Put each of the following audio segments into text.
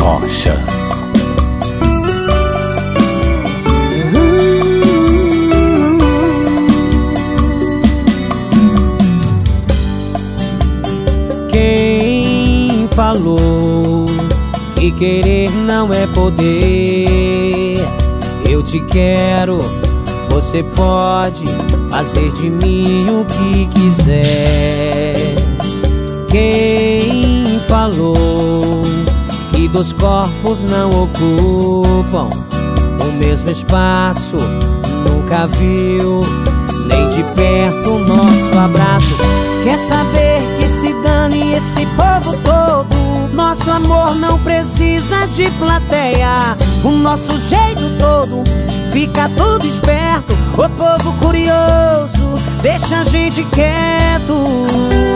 Rocha. Quem falou que querer não é poder? Eu te quero, você pode fazer de mim o que quiser. Quem falou dois corpos não ocupam o mesmo espaço? Nunca viu nem de perto o nosso abraço. Quer saber que se dane esse povo todo? Nosso amor não precisa de plateia. O nosso jeito todo fica tudo esperto. O povo curioso deixa a gente quieto.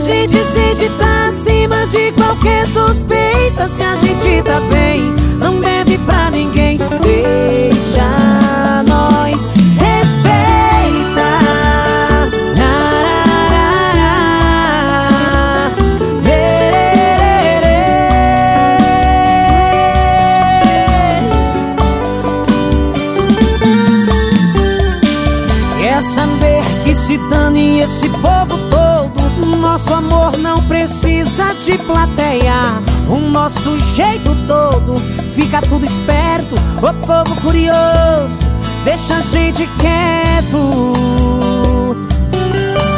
A gente sente tá acima de qualquer suspeita. Se a gente tá bem, não deve pra ninguém. Deixa nós respeita. Arararara. Lererê. Quer saber que se dane esse povo? Nosso amor não precisa de plateia. O nosso jeito todo fica tudo esperto. O povo curioso deixa a gente quieto.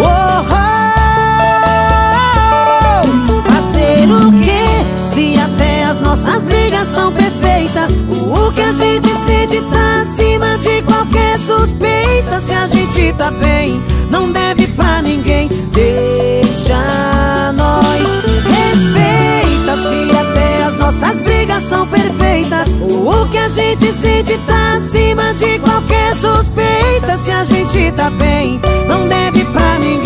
Oh, oh. Fazer o que se até as nossas brigas são perfeitas? O que a gente sente tá acima de qualquer suspeita. Se a gente tá bem, não deve pra ninguém. gente sente tá acima de qualquer suspeita. Se a gente tá bem, não deve pra ninguém.